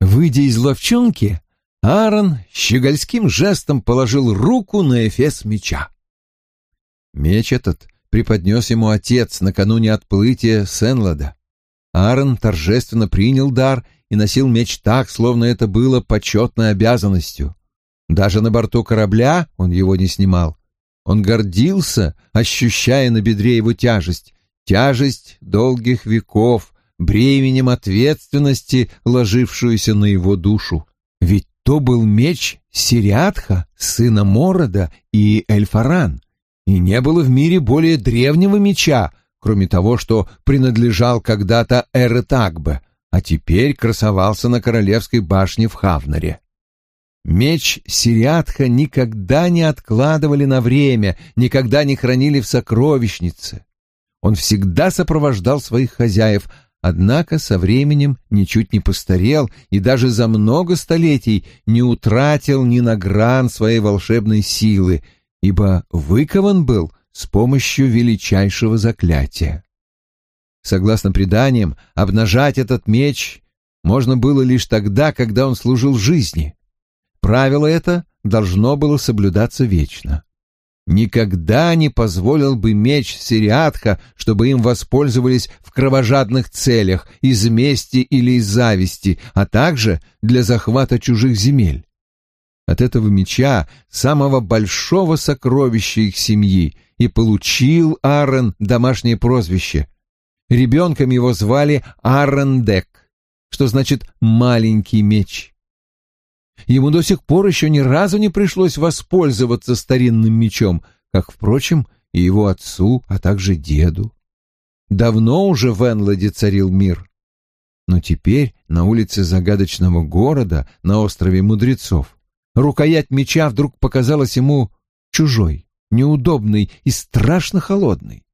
Выйдя из ловчонки, Аарон щегольским жестом положил руку на эфес меча. Меч этот преподнес ему отец накануне отплытия Сенлада. Аарон торжественно принял дар и носил меч так, словно это было почетной обязанностью. Даже на борту корабля он его не снимал. Он гордился, ощущая на бедре его тяжесть, тяжесть долгих веков, бременем ответственности, ложившуюся на его душу. Ведь то был меч Сириатха, сына Морода и Эльфаран, и не было в мире более древнего меча, кроме того, что принадлежал когда-то Эретагбе, а теперь красовался на королевской башне в Хавнаре. Меч Сириатха никогда не откладывали на время, никогда не хранили в сокровищнице. Он всегда сопровождал своих хозяев, однако со временем ничуть не постарел и даже за много столетий не утратил ни на гран своей волшебной силы — ибо выкован был с помощью величайшего заклятия. Согласно преданиям, обнажать этот меч можно было лишь тогда, когда он служил жизни. Правило это должно было соблюдаться вечно. Никогда не позволил бы меч Сириатха, чтобы им воспользовались в кровожадных целях, из мести или из зависти, а также для захвата чужих земель от этого меча самого большого сокровища их семьи, и получил Аарон домашнее прозвище. Ребенком его звали Аарендек, что значит «маленький меч». Ему до сих пор еще ни разу не пришлось воспользоваться старинным мечом, как, впрочем, и его отцу, а также деду. Давно уже в Энладе царил мир. Но теперь на улице загадочного города, на острове мудрецов, рукоять меча вдруг показалась ему чужой, неудобной и страшно холодной.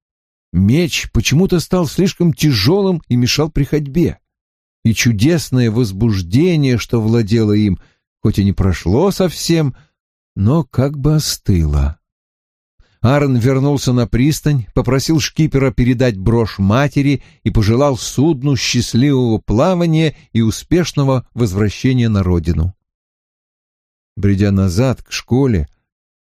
Меч почему-то стал слишком тяжелым и мешал при ходьбе. И чудесное возбуждение, что владело им, хоть и не прошло совсем, но как бы остыло. Аарон вернулся на пристань, попросил шкипера передать брошь матери и пожелал судну счастливого плавания и успешного возвращения на родину. Бредя назад к школе,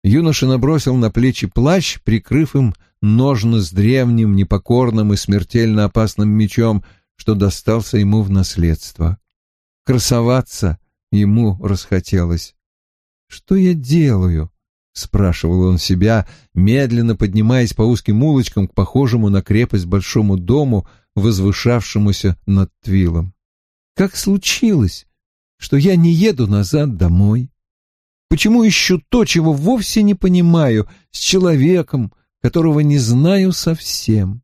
юноша набросил на плечи плащ, прикрыв им ножны с древним, непокорным и смертельно опасным мечом, что достался ему в наследство. Красоваться ему расхотелось. «Что я делаю?» — спрашивал он себя, медленно поднимаясь по узким улочкам к похожему на крепость большому дому, возвышавшемуся над Твилом. «Как случилось, что я не еду назад домой? Почему ищу то, чего вовсе не понимаю, с человеком, которого не знаю совсем?»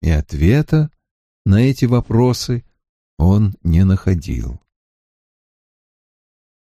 И ответа на эти вопросы он не находил.